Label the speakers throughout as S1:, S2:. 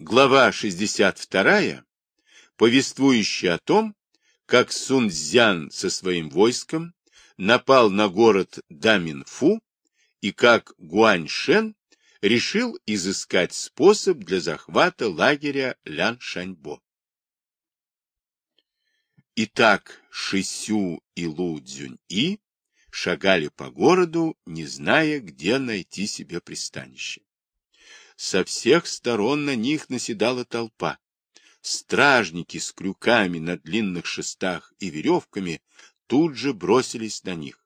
S1: глава 62, повествующая о том, как Сунцзян со своим войском напал на город Даминфу и как Гуаньшен решил изыскать способ для захвата лагеря Ляншаньбо. Итак, Шисю и Лу Цзюнь-И шагали по городу, не зная, где найти себе пристанище. Со всех сторон на них наседала толпа. Стражники с крюками на длинных шестах и веревками тут же бросились на них.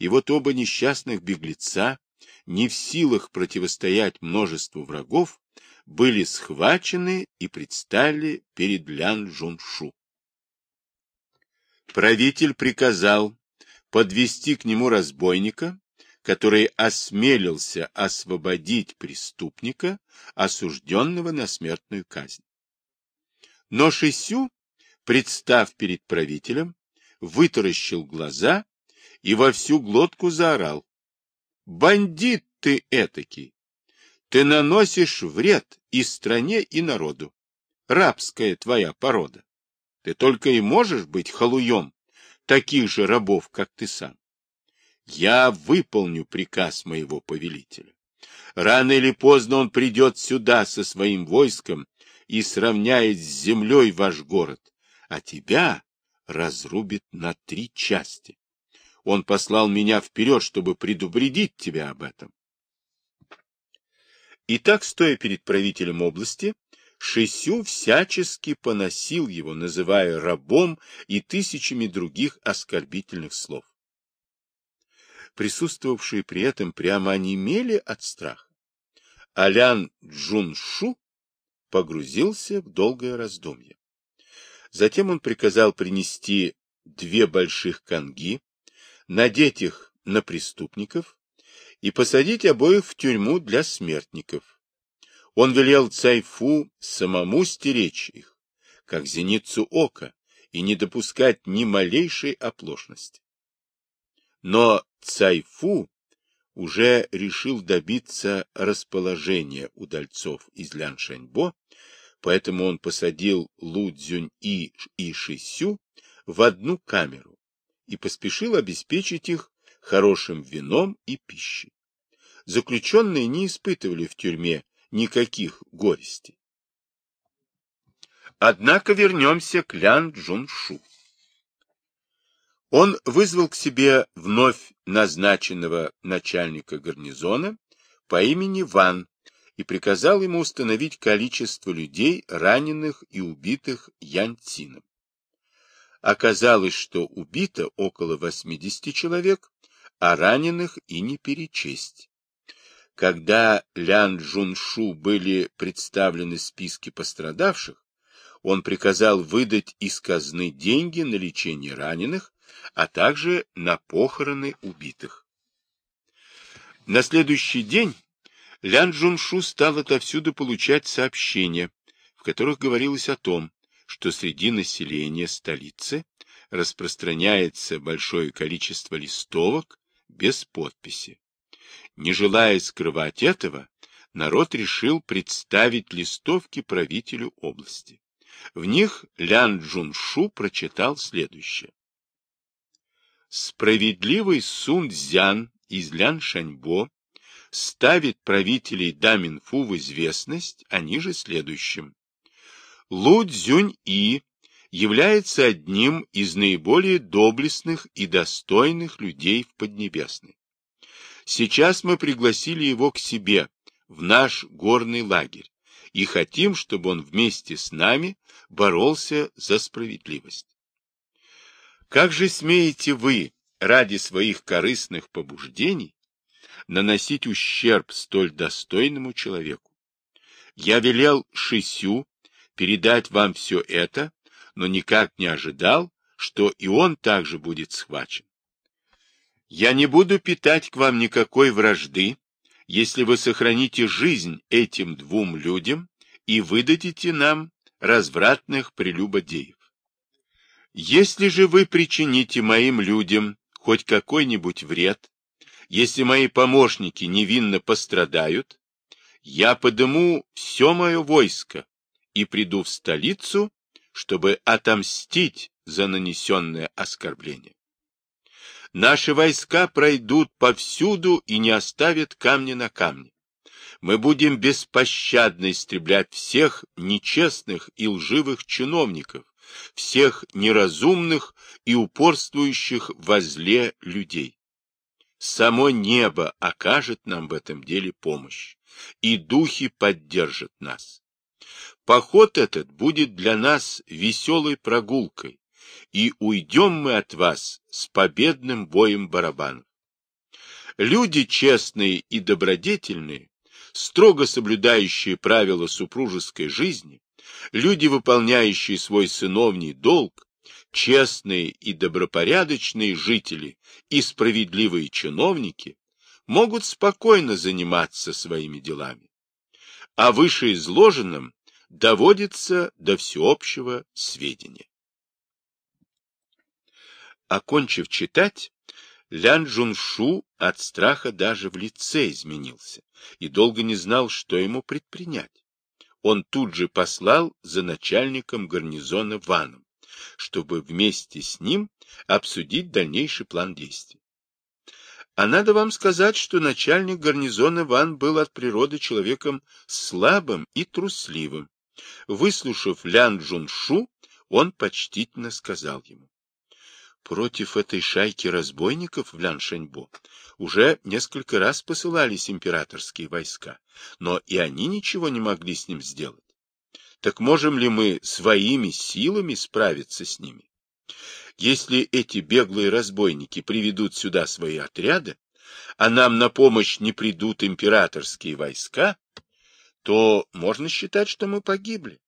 S1: И вот оба несчастных беглеца, не в силах противостоять множеству врагов, были схвачены и предстали перед Лян Жуншу. Правитель приказал подвести к нему разбойника, который осмелился освободить преступника, осужденного на смертную казнь. Но Шисю, представ перед правителем, вытаращил глаза и во всю глотку заорал. «Бандит ты этакий! Ты наносишь вред и стране, и народу. Рабская твоя порода. Ты только и можешь быть халуем таких же рабов, как ты сам. Я выполню приказ моего повелителя. Рано или поздно он придет сюда со своим войском и сравняет с землей ваш город, а тебя разрубит на три части. Он послал меня вперед, чтобы предупредить тебя об этом. И так, стоя перед правителем области, Шисю всячески поносил его, называя рабом и тысячами других оскорбительных слов. Присутствовавшие при этом прямо онемели от страха. Алян Джуншу погрузился в долгое раздумье. Затем он приказал принести две больших канги, надеть их на преступников и посадить обоих в тюрьму для смертников он велел Цайфу самому стеречь их, как зеницу ока, и не допускать ни малейшей оплошности. Но Цайфу уже решил добиться расположения удальцов из Ляншаньбо, поэтому он посадил Лу Цзюнь-И и Шисю в одну камеру и поспешил обеспечить их хорошим вином и пищей. Заключенные не испытывали в тюрьме никаких горестей. Однако вернемся к Лян Джуншу. Он вызвал к себе вновь назначенного начальника гарнизона по имени Ван и приказал ему установить количество людей, раненых и убитых Янцином. Оказалось, что убито около 80 человек, а раненых и не перечесть. Когда Лян Джуншу были представлены списки пострадавших, он приказал выдать из казны деньги на лечение раненых, а также на похороны убитых. На следующий день Лян Джуншу стал отовсюду получать сообщения, в которых говорилось о том, что среди населения столицы распространяется большое количество листовок без подписи. Не желая скрывать этого, народ решил представить листовки правителю области. В них Лян Джуншу прочитал следующее. Справедливый Сун Цзян из Лян Шаньбо ставит правителей Даминфу в известность о ниже следующем. Лу Цзюнь И является одним из наиболее доблестных и достойных людей в Поднебесной. Сейчас мы пригласили его к себе, в наш горный лагерь, и хотим, чтобы он вместе с нами боролся за справедливость. Как же смеете вы ради своих корыстных побуждений наносить ущерб столь достойному человеку? Я велел Шисю передать вам все это, но никак не ожидал, что и он также будет схвачен. Я не буду питать к вам никакой вражды, если вы сохраните жизнь этим двум людям и выдадите нам развратных прелюбодеев. Если же вы причините моим людям хоть какой-нибудь вред, если мои помощники невинно пострадают, я подыму все мое войско и приду в столицу, чтобы отомстить за нанесенное оскорбление. Наши войска пройдут повсюду и не оставят камня на камне. Мы будем беспощадно истреблять всех нечестных и лживых чиновников, всех неразумных и упорствующих во зле людей. Само небо окажет нам в этом деле помощь, и духи поддержат нас. Поход этот будет для нас веселой прогулкой, и уйдем мы от вас с победным боем барабанов. Люди честные и добродетельные, строго соблюдающие правила супружеской жизни, люди, выполняющие свой сыновний долг, честные и добропорядочные жители и справедливые чиновники могут спокойно заниматься своими делами. А вышеизложенном доводится до всеобщего сведения. Окончив читать, Лян Джуншу от страха даже в лице изменился и долго не знал, что ему предпринять. Он тут же послал за начальником гарнизона Ваном, чтобы вместе с ним обсудить дальнейший план действий. А надо вам сказать, что начальник гарнизона Ван был от природы человеком слабым и трусливым. Выслушав Лян Джуншу, он почтительно сказал ему. Против этой шайки разбойников в Ляншаньбо уже несколько раз посылались императорские войска, но и они ничего не могли с ним сделать. Так можем ли мы своими силами справиться с ними? Если эти беглые разбойники приведут сюда свои отряды, а нам на помощь не придут императорские войска, то можно считать, что мы погибли.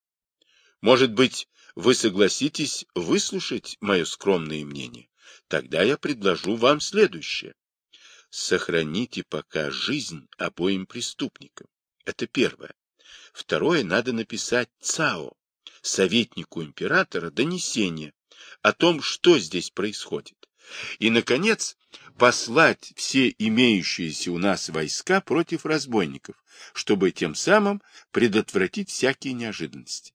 S1: Может быть, вы согласитесь выслушать мое скромное мнение, тогда я предложу вам следующее. Сохраните пока жизнь обоим преступникам. Это первое. Второе, надо написать ЦАО, советнику императора, донесение о том, что здесь происходит. И, наконец, послать все имеющиеся у нас войска против разбойников, чтобы тем самым предотвратить всякие неожиданности.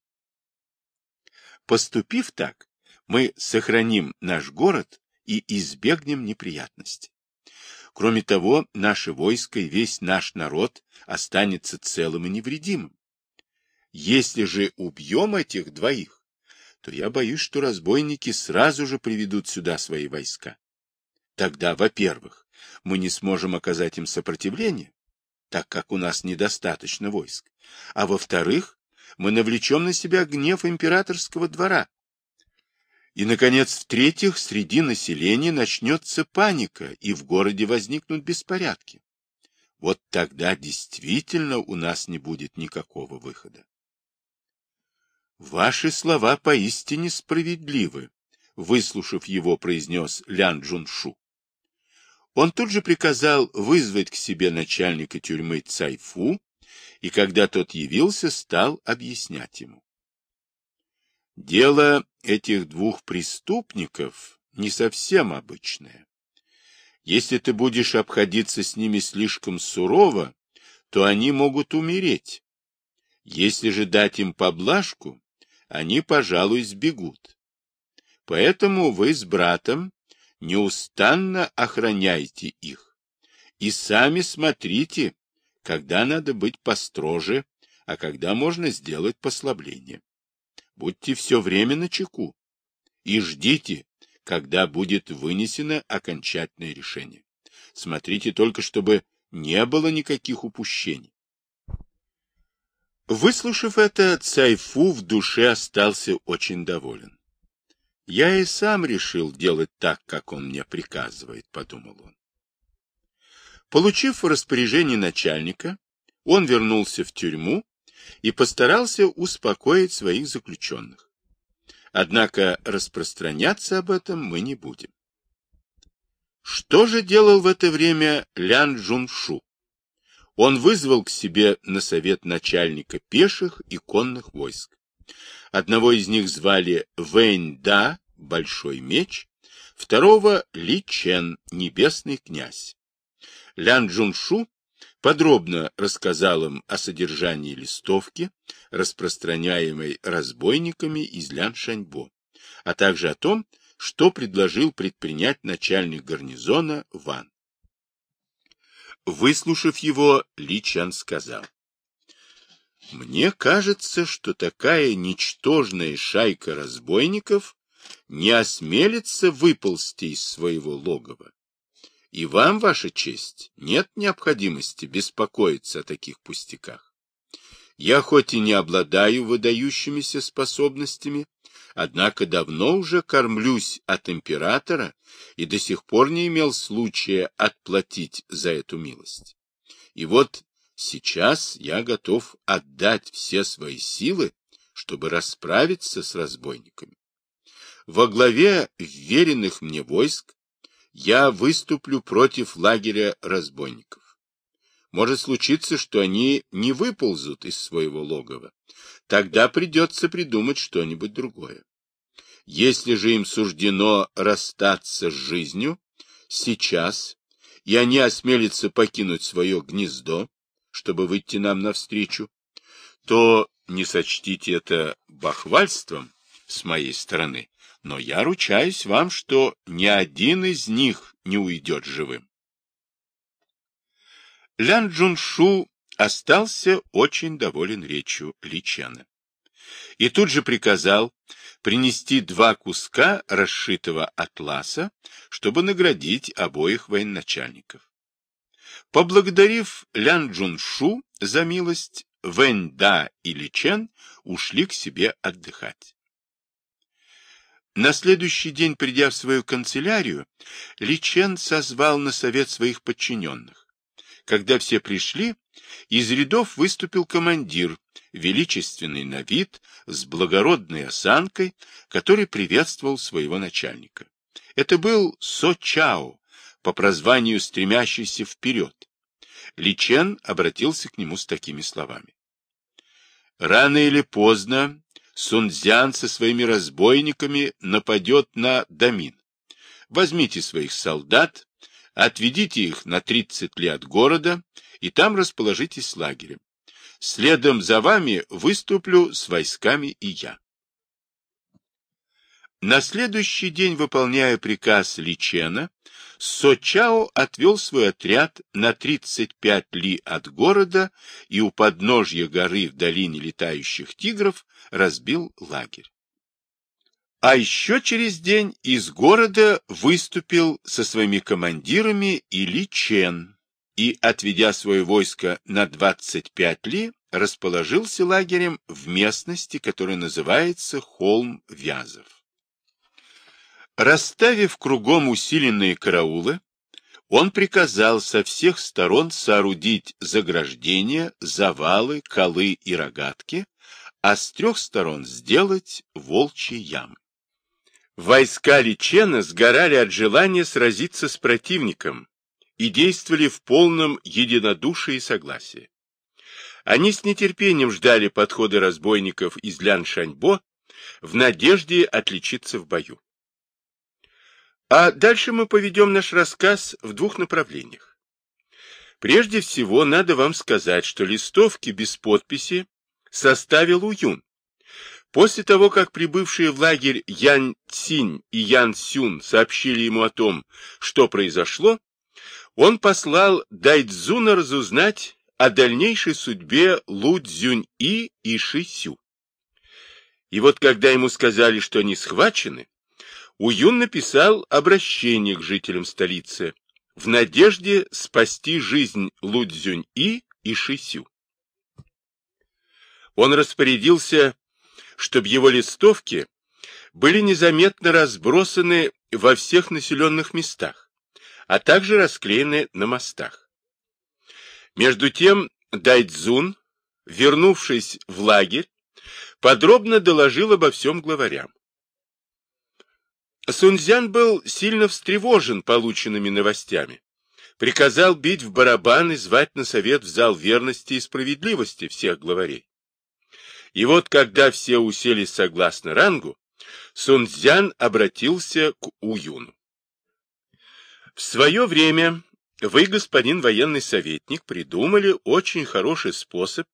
S1: Поступив так, мы сохраним наш город и избегнем неприятностей. Кроме того, наше войско и весь наш народ останется целым и невредимым. Если же убьем этих двоих, то я боюсь, что разбойники сразу же приведут сюда свои войска. Тогда, во-первых, мы не сможем оказать им сопротивление, так как у нас недостаточно войск, а во-вторых, мы навлечем на себя гнев императорского двора. И, наконец, в-третьих, среди населения начнется паника, и в городе возникнут беспорядки. Вот тогда действительно у нас не будет никакого выхода. Ваши слова поистине справедливы, выслушав его, произнес Лян Джуншу. Он тут же приказал вызвать к себе начальника тюрьмы Цайфу и когда тот явился, стал объяснять ему. Дело этих двух преступников не совсем обычное. Если ты будешь обходиться с ними слишком сурово, то они могут умереть. Если же дать им поблажку, они, пожалуй, сбегут. Поэтому вы с братом неустанно охраняйте их и сами смотрите, когда надо быть построже, а когда можно сделать послабление. Будьте все время на чеку и ждите, когда будет вынесено окончательное решение. Смотрите только, чтобы не было никаких упущений. Выслушав это, Цайфу в душе остался очень доволен. «Я и сам решил делать так, как он мне приказывает», — подумал он. Получив распоряжение начальника, он вернулся в тюрьму и постарался успокоить своих заключенных. Однако распространяться об этом мы не будем. Что же делал в это время Лян Джуншу? Он вызвал к себе на совет начальника пеших и конных войск. Одного из них звали Вэнь Да, Большой Меч, второго Ли Чен, Небесный Князь. Лян Джуншу подробно рассказал им о содержании листовки, распространяемой разбойниками из Ляншаньбо, а также о том, что предложил предпринять начальник гарнизона Ван. Выслушав его, Ли Чан сказал, «Мне кажется, что такая ничтожная шайка разбойников не осмелится выползти из своего логова. И вам, Ваша честь, нет необходимости беспокоиться о таких пустяках. Я хоть и не обладаю выдающимися способностями, однако давно уже кормлюсь от императора и до сих пор не имел случая отплатить за эту милость. И вот сейчас я готов отдать все свои силы, чтобы расправиться с разбойниками. Во главе веренных мне войск я выступлю против лагеря разбойников. Может случиться, что они не выползут из своего логова. Тогда придется придумать что-нибудь другое. Если же им суждено расстаться с жизнью, сейчас, и они осмелятся покинуть свое гнездо, чтобы выйти нам навстречу, то не сочтите это бахвальством с моей стороны, но я ручаюсь вам, что ни один из них не уйдет живым. Лян Джуншу остался очень доволен речью Личана. И тут же приказал принести два куска расшитого атласа, чтобы наградить обоих военачальников. Поблагодарив Лян Джуншу за милость, Вэнь Да и Ли Чен ушли к себе отдыхать. На следующий день, придя в свою канцелярию, Ли Чен созвал на совет своих подчиненных. Когда все пришли, из рядов выступил командир, величественный на вид, с благородной осанкой, который приветствовал своего начальника. Это был Со Чао, по прозванию стремящийся вперед. Ли Чен обратился к нему с такими словами. «Рано или поздно Сунцзян со своими разбойниками нападет на Дамин. Возьмите своих солдат, отведите их на 30 ли от города и там расположитесь лагерем. Следом за вами выступлю с войсками и я. На следующий день, выполняя приказ Личена, Сочао отвел свой отряд на 35 ли от города и у подножья горы в долине летающих тигров разбил лагерь. А еще через день из города выступил со своими командирами Или Чен и, отведя свое войско на 25 ли, расположился лагерем в местности, которая называется Холм Вязов. Расставив кругом усиленные караулы, он приказал со всех сторон соорудить заграждения, завалы, колы и рогатки, а с трех сторон сделать волчьи ямы. Войска Личена сгорали от желания сразиться с противником и действовали в полном единодушии и согласии. Они с нетерпением ждали подхода разбойников из Ляншаньбо в надежде отличиться в бою. А дальше мы поведем наш рассказ в двух направлениях. Прежде всего, надо вам сказать, что листовки без подписи составил Уюн. После того, как прибывшие в лагерь Ян Цинь и Ян Сюн сообщили ему о том, что произошло, он послал Дайцзуна разузнать о дальнейшей судьбе Лу Цзюнь-И и Ши Сю. И вот когда ему сказали, что они схвачены, Уюн написал обращение к жителям столицы в надежде спасти жизнь Лудзюнь-И и Шисю. Он распорядился, чтобы его листовки были незаметно разбросаны во всех населенных местах, а также расклеены на мостах. Между тем Дайцзун, вернувшись в лагерь, подробно доложил обо всем главарям. Сунцзян был сильно встревожен полученными новостями. Приказал бить в барабан и звать на совет в зал верности и справедливости всех главарей. И вот, когда все уселись согласно рангу, Сунцзян обратился к Уюну. В свое время вы, господин военный советник, придумали очень хороший способ,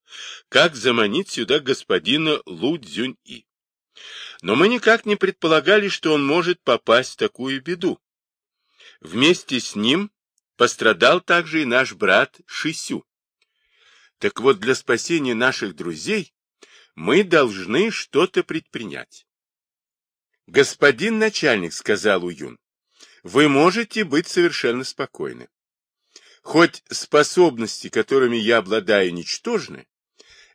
S1: как заманить сюда господина Лу Цзюнь-И. Но мы никак не предполагали, что он может попасть в такую беду. Вместе с ним пострадал также и наш брат Шисю. Так вот, для спасения наших друзей мы должны что-то предпринять. Господин начальник, сказал Уюн, вы можете быть совершенно спокойны. Хоть способности, которыми я обладаю, ничтожны,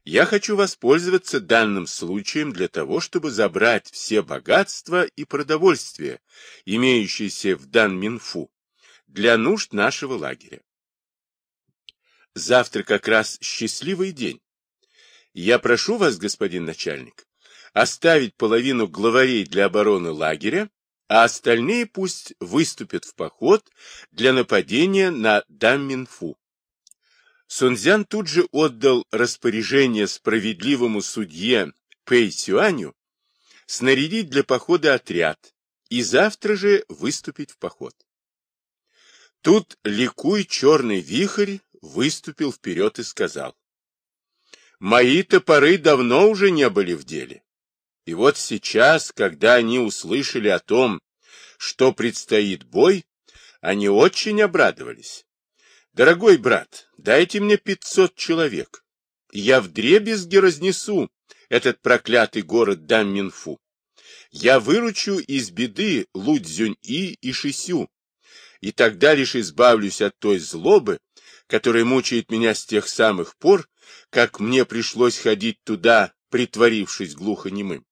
S1: я хочу воспользоваться данным случаем для того, чтобы забрать все богатства и продовольствие, имеющиеся в Данминфу, для нужд нашего лагеря. Завтра как раз счастливый день. Я прошу вас, господин начальник, оставить половину главарей для обороны лагеря, а остальные пусть выступят в поход для нападения на Дамминфу. Сунцзян тут же отдал распоряжение справедливому судье Пэй Сюаню снарядить для похода отряд и завтра же выступить в поход. Тут ликуй черный вихрь выступил вперед и сказал, «Мои топоры давно уже не были в деле. И вот сейчас, когда они услышали о том, что предстоит бой, они очень обрадовались. Дорогой брат, дайте мне пятьсот человек. Я вдребезги разнесу этот проклятый город Дамминфу. Я выручу из беды Лудзюнь-И и Шисю, и тогда лишь избавлюсь от той злобы, которая мучает меня с тех самых пор, как мне пришлось ходить туда, притворившись глухонемым.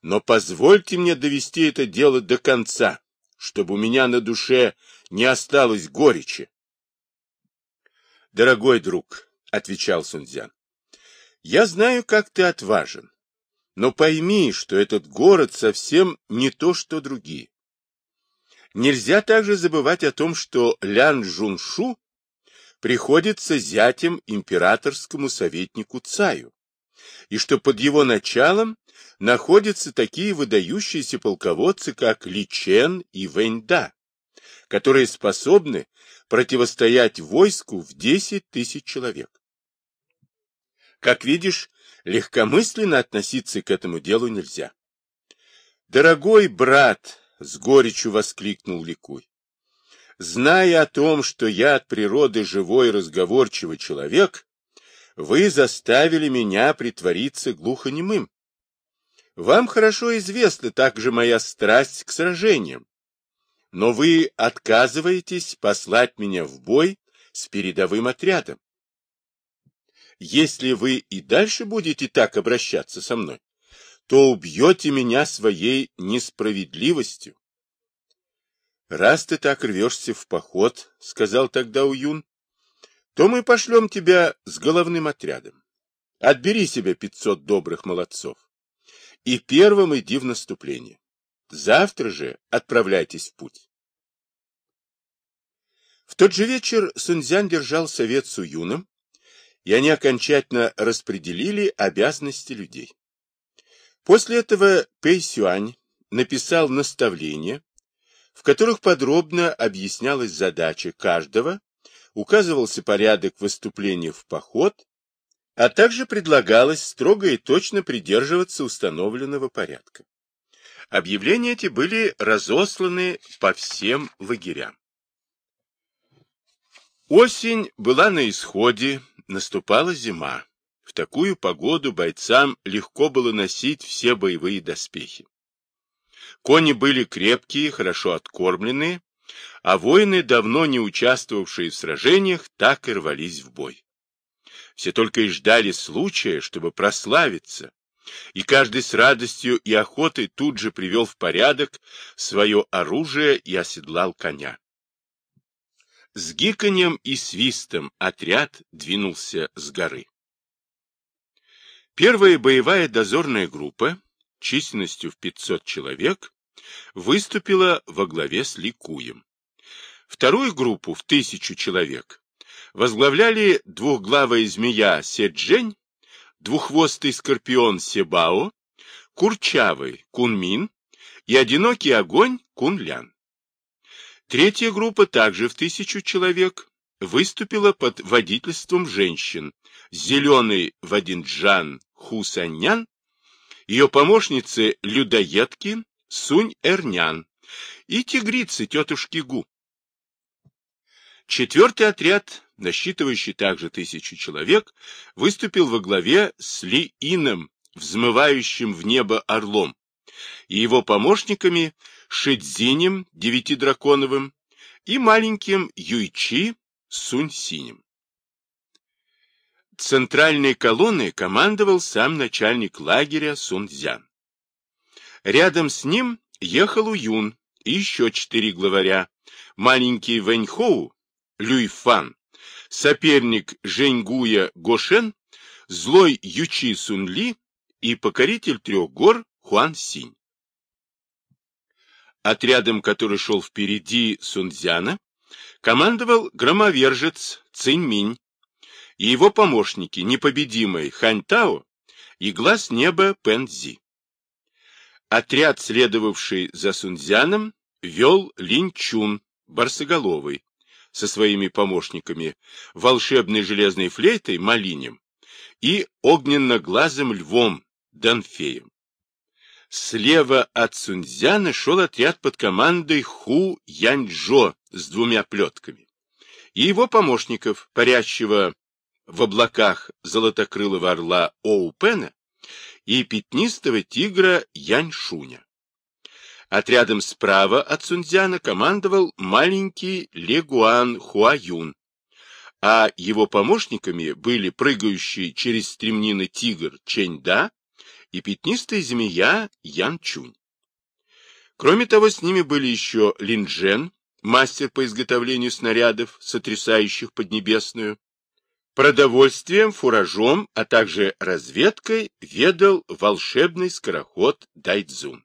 S1: Но позвольте мне довести это дело до конца, чтобы у меня на душе не осталось горечи. Дорогой друг, — отвечал Сунцзян, — я знаю, как ты отважен, но пойми, что этот город совсем не то, что другие. Нельзя также забывать о том, что Лян Жуншу приходится зятем императорскому советнику Цаю, и что под его началом находятся такие выдающиеся полководцы, как Ли Чен и Вэньда, которые способны противостоять войску в 10 тысяч человек. Как видишь, легкомысленно относиться к этому делу нельзя. «Дорогой брат!» — с горечью воскликнул Ликуй. «Зная о том, что я от природы живой разговорчивый человек, вы заставили меня притвориться глухонемым. Вам хорошо известна также моя страсть к сражениям, но вы отказываетесь послать меня в бой с передовым отрядом. Если вы и дальше будете так обращаться со мной, то убьете меня своей несправедливостью. Раз ты так рвешься в поход, — сказал тогда Уюн, — то мы пошлем тебя с головным отрядом. Отбери себе пятьсот добрых молодцов и первым иди в наступление. Завтра же отправляйтесь в путь. В тот же вечер Сунцзян держал совет с Уюном, и они окончательно распределили обязанности людей. После этого Пэй Сюань написал наставления, в которых подробно объяснялась задача каждого, указывался порядок выступления в поход, а также предлагалось строго и точно придерживаться установленного порядка. Объявления эти были разосланы по всем лагерям. Осень была на исходе, наступала зима. В такую погоду бойцам легко было носить все боевые доспехи. Кони были крепкие, хорошо откормленные, а воины, давно не участвовавшие в сражениях, так и рвались в бой. Все только и ждали случая, чтобы прославиться, и каждый с радостью и охотой тут же привел в порядок свое оружие и оседлал коня. С гиканьем и свистом отряд двинулся с горы. Первая боевая дозорная группа, численностью в 500 человек, выступила во главе с Ликуем. Вторую группу в тысячу человек возглавляли двухглавая змея Седжень, двуххвостый скорпион Себао, курчавый Кунмин и одинокий огонь Кунлян. Третья группа, также в тысячу человек, выступила под водительством женщин. Зеленый Вадинджан Хусанян, ее помощницы людоедки Сунь-Эрнян и тигрицы тетушки Гу. Четвертый отряд, насчитывающий также тысячу человек, выступил во главе с Ли Ином, взмывающим в небо орлом, и его помощниками Шидзинем, девятидраконовым, и маленьким Юйчи, Сунь-Синем. Центральной колонной командовал сам начальник лагеря Сунцзян. Рядом с ним ехал Уюн и еще четыре главаря, маленький Вэньхоу, Люйфан, соперник Женьгуя Гошен, злой Ючи Сунли и покоритель трех гор Хуан Синь. Отрядом, который шел впереди Сунцзяна, командовал громовержец Циньминь и его помощники, непобедимый Ханьтао и глаз неба Пэнзи. Отряд, следовавший за Сунцзяном, вел Линчун, Барсоголовый, со своими помощниками, волшебной железной флейтой Малинем и огненно-глазым львом Данфеем. Слева от Сунцзяна шел отряд под командой Ху Яньчжо с двумя плетками и его помощников, парящего в облаках золотокрылого орла Оупена и пятнистого тигра Яньшуня. Отрядом справа от Сунцзяна командовал маленький Легуан Хуаюн, а его помощниками были прыгающий через стремнины тигр Чэньда и пятнистая змея Янчунь. Кроме того, с ними были еще Линджен, мастер по изготовлению снарядов, сотрясающих Поднебесную, продовольствием, фуражом, а также разведкой ведал волшебный скороход Дайдзун.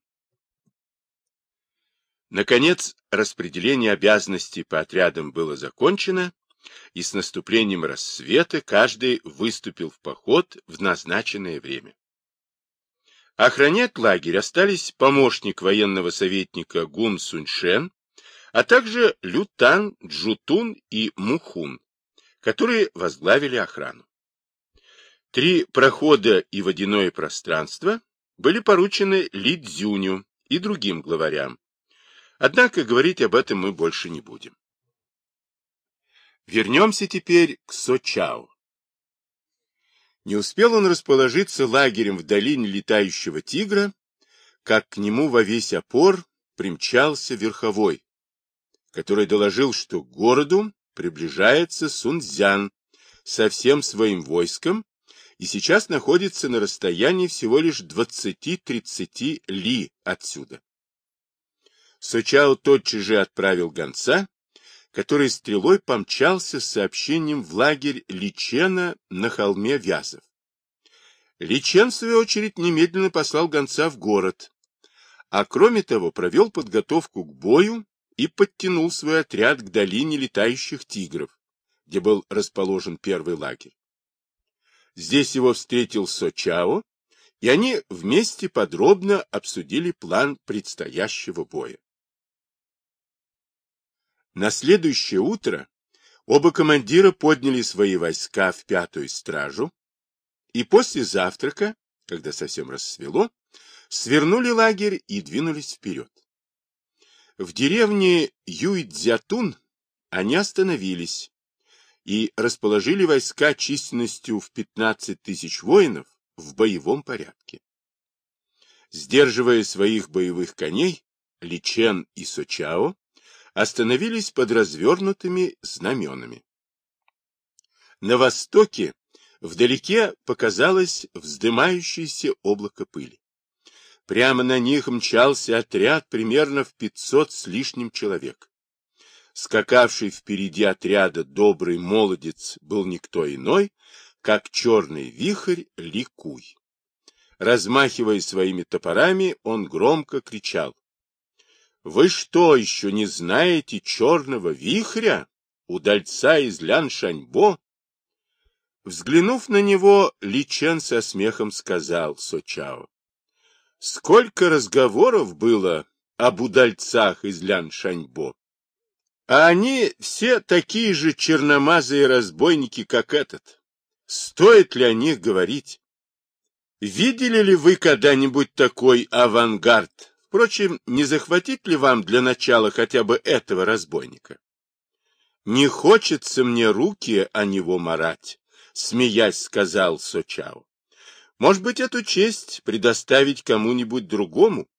S1: Наконец, распределение обязанностей по отрядам было закончено, и с наступлением рассвета каждый выступил в поход в назначенное время. Охранять лагерь остались помощник военного советника Гун Суньшен, а также Лютан, Джутун и Мухун, которые возглавили охрану. Три прохода и водяное пространство были поручены Ли Цзюню и другим главарям. Однако говорить об этом мы больше не будем. Вернемся теперь к Сочао. Не успел он расположиться лагерем в долине летающего тигра, как к нему во весь опор примчался верховой, который доложил, что к городу приближается Сунцзян со всем своим войском и сейчас находится на расстоянии всего лишь 20-30 ли отсюда. Сочао тотчас же отправил гонца который стрелой помчался с сообщением в лагерь Личена на холме Вязов. Личен, в свою очередь, немедленно послал гонца в город, а кроме того провел подготовку к бою и подтянул свой отряд к долине летающих тигров, где был расположен первый лагерь. Здесь его встретил Сочао, и они вместе подробно обсудили план предстоящего боя. На следующее утро оба командира подняли свои войска в пятую стражу, и после завтрака, когда совсем рассвело, свернули лагерь и двинулись вперед. В деревне Юйцзятун они остановились и расположили войска численностью в 15 тысяч воинов в боевом порядке. Сдерживая своих боевых коней, Личен и Сочао остановились под развернутыми знаменами. На востоке вдалеке показалось вздымающееся облако пыли. Прямо на них мчался отряд примерно в пятьсот с лишним человек. Скакавший впереди отряда добрый молодец был никто иной, как черный вихрь Ликуй. Размахивая своими топорами, он громко кричал вы что, еще не знаете черного вихря, удальца из Ляншаньбо? Взглянув на него, Личен со смехом сказал Сочао. Сколько разговоров было об удальцах из Ляншаньбо. А они все такие же черномазые разбойники, как этот. Стоит ли о них говорить? Видели ли вы когда-нибудь такой авангард? Впрочем, не захватить ли вам для начала хотя бы этого разбойника? Не хочется мне руки о него марать, смеясь, сказал Сочао. Может быть, эту честь предоставить кому-нибудь другому?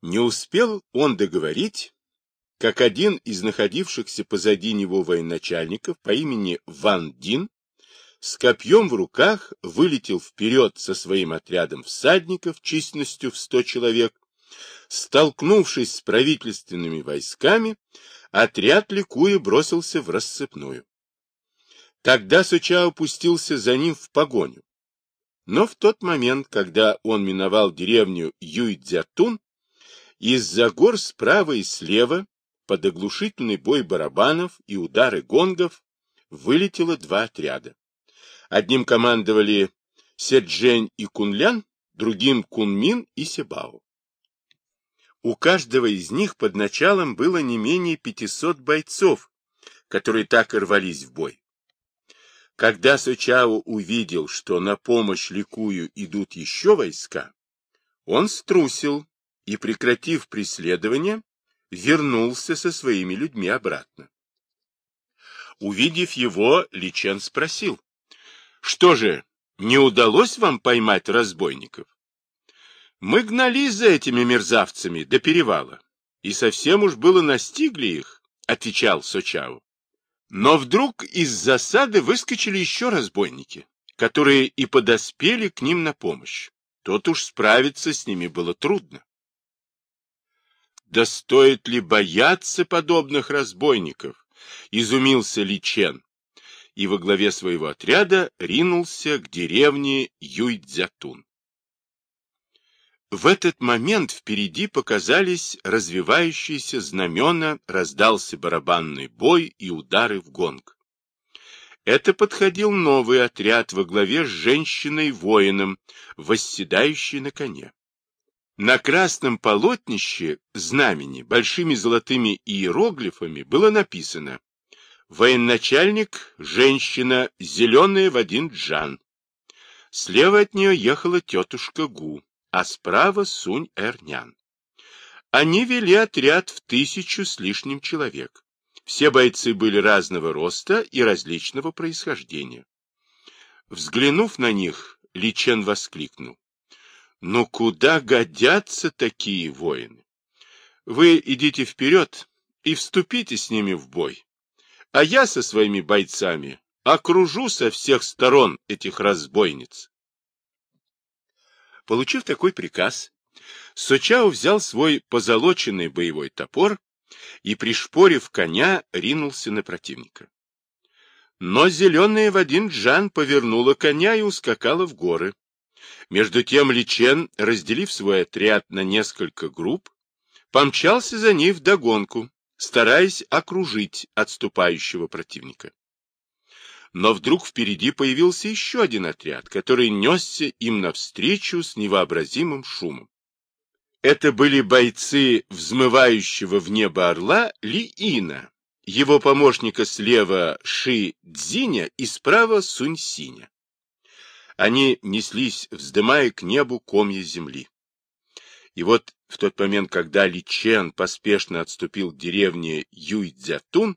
S1: Не успел он договорить, как один из находившихся позади него военачальников по имени Ван Дин с копьем в руках вылетел вперед со своим отрядом всадников численностью в сто человек. Столкнувшись с правительственными войсками, отряд ликуя бросился в рассыпную. Тогда Сучао пустился за ним в погоню. Но в тот момент, когда он миновал деревню Юйцзятун, из-за гор справа и слева под оглушительный бой барабанов и удары гонгов вылетело два отряда. Одним командовали Седжень и Кунлян, другим Кунмин и Себао. У каждого из них под началом было не менее 500 бойцов, которые так и рвались в бой. Когда Сычао увидел, что на помощь Ликую идут еще войска, он струсил и, прекратив преследование, вернулся со своими людьми обратно. Увидев его, Личен спросил, «Что же, не удалось вам поймать разбойников?» «Мы гнались за этими мерзавцами до перевала, и совсем уж было настигли их», — отвечал Сочао. Но вдруг из засады выскочили еще разбойники, которые и подоспели к ним на помощь. Тот уж справиться с ними было трудно. Да стоит ли бояться подобных разбойников? Изумился Личен и во главе своего отряда ринулся к деревне Юйцзятун. В этот момент впереди показались развивающиеся знамена, раздался барабанный бой и удары в гонг. Это подходил новый отряд во главе с женщиной-воином, восседающей на коне. На красном полотнище знамени большими золотыми иероглифами было написано «Военачальник, женщина, зеленая в один джан». Слева от нее ехала тетушка Гу, а справа Сунь-Эрнян. Они вели отряд в тысячу с лишним человек. Все бойцы были разного роста и различного происхождения. Взглянув на них, Личен воскликнул. Но куда годятся такие воины? Вы идите вперед и вступите с ними в бой, а я со своими бойцами окружу со всех сторон этих разбойниц. Получив такой приказ, Сочао взял свой позолоченный боевой топор и, пришпорив коня, ринулся на противника. Но зеленая в один джан повернула коня и ускакала в горы. Между тем Личен, разделив свой отряд на несколько групп, помчался за ней вдогонку, стараясь окружить отступающего противника. Но вдруг впереди появился еще один отряд, который несся им навстречу с невообразимым шумом. Это были бойцы взмывающего в небо орла Ли-Ина, его помощника слева Ши Цзиня и справа Сунь Синя. Они неслись, вздымая к небу комья земли. И вот в тот момент, когда Ли Чен поспешно отступил к деревне Юйцзятун,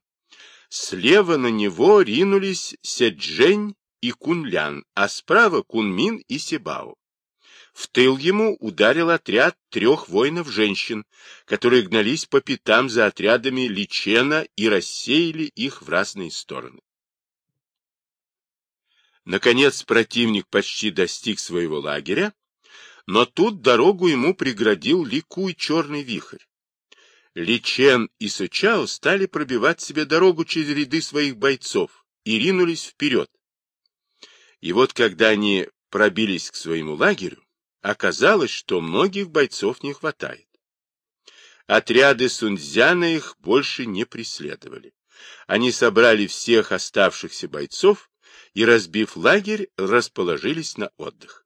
S1: слева на него ринулись Седжень и Кунлян, а справа Кунмин и Сибао. В тыл ему ударил отряд трех воинов-женщин, которые гнались по пятам за отрядами Личена и рассеяли их в разные стороны. Наконец противник почти достиг своего лагеря, но тут дорогу ему преградил ликуй черный вихрь. Личен и Сычао стали пробивать себе дорогу через ряды своих бойцов и ринулись вперед. И вот когда они пробились к своему лагерю, оказалось, что многих бойцов не хватает. Отряды Сунцзяна их больше не преследовали. Они собрали всех оставшихся бойцов и, разбив лагерь, расположились на отдых.